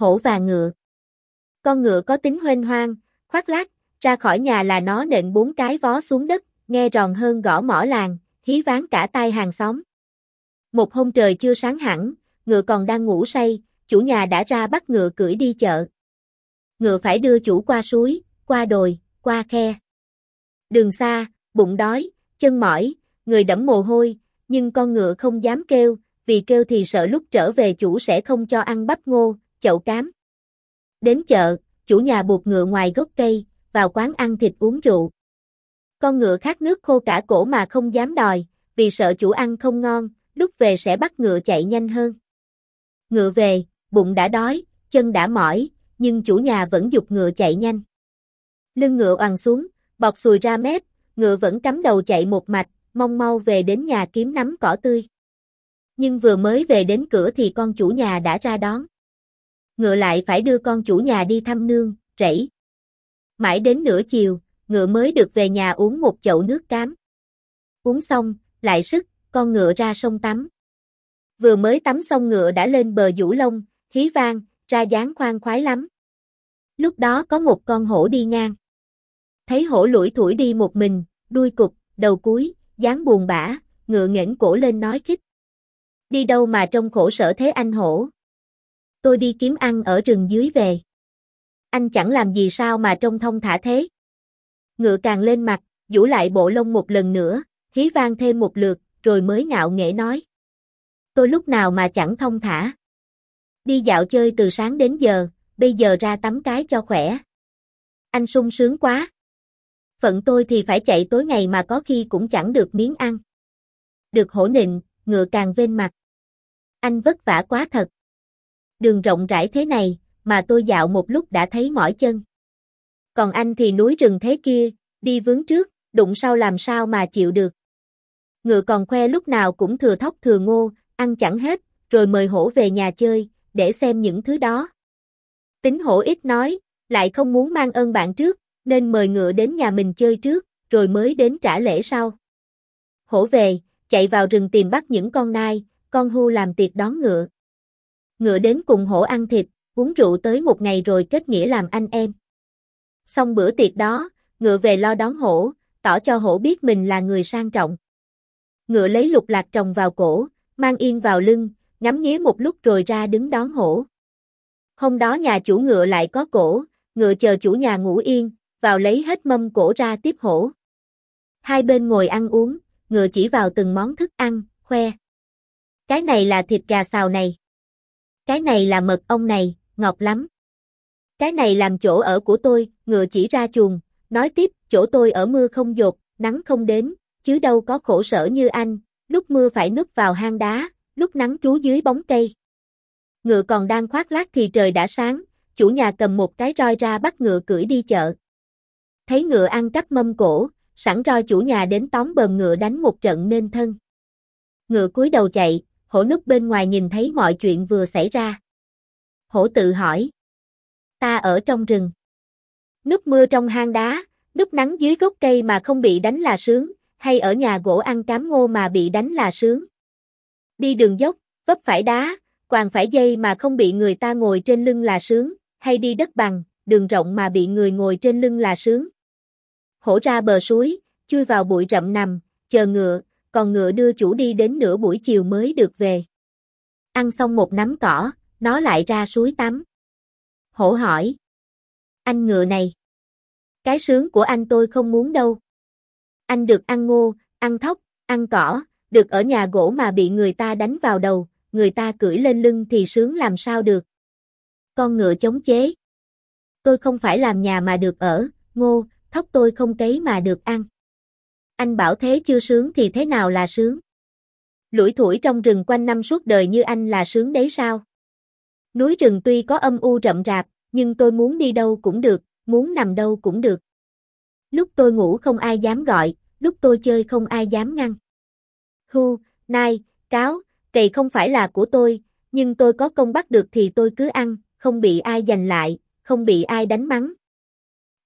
Hổ và ngựa. Con ngựa có tính huênh hoang, khoác lác, ra khỏi nhà là nó nện bốn cái vó xuống đất, nghe ròn hơn gõ mỏ làng, hí ván cả tai hàng xóm. Một hôm trời chưa sáng hẳn, ngựa còn đang ngủ say, chủ nhà đã ra bắt ngựa cưỡi đi chợ. Ngựa phải đưa chủ qua suối, qua đồi, qua khe. Đường xa, bụng đói, chân mỏi, người đẫm mồ hôi, nhưng con ngựa không dám kêu, vì kêu thì sợ lúc trở về chủ sẽ không cho ăn bắp ngô, chậu cám. Đến chợ, chủ nhà buộc ngựa ngoài gốc cây, vào quán ăn thịt uống rượu. Con ngựa khát nước khô cả cổ mà không dám đòi, vì sợ chủ ăn không ngon, lúc về sẽ bắt ngựa chạy nhanh hơn. Ngựa về, bụng đã đói, chân đã mỏi, nhưng chủ nhà vẫn dục ngựa chạy nhanh. Lưng ngựa oằn xuống, bọt sùi ra mép, ngựa vẫn cắm đầu chạy một mạch, mong mau về đến nhà kiếm nắm cỏ tươi. Nhưng vừa mới về đến cửa thì con chủ nhà đã ra đón. Ngựa lại phải đưa con chủ nhà đi thăm nương, rẫy. Mãi đến nửa chiều, ngựa mới được về nhà uống một chậu nước cám. Uống xong, lại sức, con ngựa ra sông tắm. Vừa mới tắm xong ngựa đã lên bờ vũ lông, hí vang, ra dáng khoan khoái lắm. Lúc đó có một con hổ đi ngang. Thấy hổ lủi thủi đi một mình, đuôi cục, đầu cúi, dáng buồn bã, ngựa nghển cổ lên nói khích. Đi đâu mà trông khổ sở thế anh hổ? Tôi đi kiếm ăn ở rừng dưới về. Anh chẳng làm gì sao mà trông thông thả thế? Ngựa càng lên mặt, vũ lại bộ lông một lần nữa, hí vang thêm một lượt, rồi mới ngạo nghễ nói. Tôi lúc nào mà chẳng thông thả. Đi dạo chơi từ sáng đến giờ, bây giờ ra tắm cái cho khỏe. Anh sung sướng quá. Phận tôi thì phải chạy tối ngày mà có khi cũng chẳng được miếng ăn. Được hổ nịnh, ngựa càng vên mặt. Anh vất vả quá thật. Đường rộng rãi thế này, mà tôi dạo một lúc đã thấy mỏi chân. Còn anh thì núi rừng thế kia, đi vướng trước, đụng sau làm sao mà chịu được. Ngựa còn khoe lúc nào cũng thừa thóc thừa ngô, ăn chẳng hết, rồi mời hổ về nhà chơi, để xem những thứ đó. Tính hổ ít nói, lại không muốn mang ơn bạn trước, nên mời ngựa đến nhà mình chơi trước, rồi mới đến trả lễ sau. Hổ về, chạy vào rừng tìm bắt những con nai, con hưu làm tiệc đón ngựa. Ngựa đến cùng hổ ăn thịt, uống rượu tới một ngày rồi kết nghĩa làm anh em. Xong bữa tiệc đó, ngựa về lo đón hổ, tỏ cho hổ biết mình là người sang trọng. Ngựa lấy lục lạc trồng vào cổ, mang yên vào lưng, ngắm nghía một lúc rồi ra đứng đón hổ. Hôm đó nhà chủ ngựa lại có cổ, ngựa chờ chủ nhà ngủ yên, vào lấy hết mâm cổ ra tiếp hổ. Hai bên ngồi ăn uống, ngựa chỉ vào từng món thức ăn, khoe. Cái này là thịt gà xào này. Cái này là mật ong này, ngọt lắm. Cái này làm chỗ ở của tôi, ngựa chỉ ra chuồng, nói tiếp, chỗ tôi ở mưa không dột, nắng không đến, chứ đâu có khổ sở như anh, lúc mưa phải núp vào hang đá, lúc nắng trú dưới bóng cây. Ngựa còn đang khoác lác thì trời đã sáng, chủ nhà cầm một cái roi ra bắt ngựa cưỡi đi chợ. Thấy ngựa ăn cắp mâm cổ, sẵn roi chủ nhà đến tóm bờm ngựa đánh một trận nên thân. Ngựa cúi đầu chạy, hổ núp bên ngoài nhìn thấy mọi chuyện vừa xảy ra. Hổ tự hỏi. Ta ở trong rừng. Núp mưa trong hang đá, núp nắng dưới gốc cây mà không bị đánh là sướng, hay ở nhà gỗ ăn cám ngô mà bị đánh là sướng. Đi đường dốc, vấp phải đá, quàng phải dây mà không bị người ta ngồi trên lưng là sướng, hay đi đất bằng, đường rộng mà bị người ngồi trên lưng là sướng. Hổ ra bờ suối, chui vào bụi rậm nằm, chờ ngựa, còn ngựa đưa chủ đi đến nửa buổi chiều mới được về. Ăn xong một nắm cỏ, nó lại ra suối tắm. Hổ hỏi. Anh ngựa này. Cái sướng của anh tôi không muốn đâu. Anh được ăn ngô, ăn thóc, ăn cỏ, được ở nhà gỗ mà bị người ta đánh vào đầu, người ta cưỡi lên lưng thì sướng làm sao được. Con ngựa chống chế. Tôi không phải làm nhà mà được ở, ngô, thóc tôi không cấy mà được ăn. Anh bảo thế chưa sướng thì thế nào là sướng? Lũi thủi trong rừng quanh năm suốt đời như anh là sướng đấy sao? Núi rừng tuy có âm u rậm rạp, nhưng tôi muốn đi đâu cũng được, muốn nằm đâu cũng được. Lúc tôi ngủ không ai dám gọi, lúc tôi chơi không ai dám ngăn. Hu, nai, cáo, cày không phải là của tôi, nhưng tôi có công bắt được thì tôi cứ ăn, không bị ai giành lại, không bị ai đánh mắng.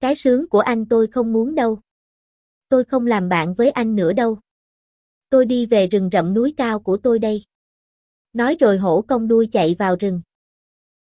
Cái sướng của anh tôi không muốn đâu. Tôi không làm bạn với anh nữa đâu. Tôi đi về rừng rậm núi cao của tôi đây. Nói rồi hổ công đuôi chạy vào rừng.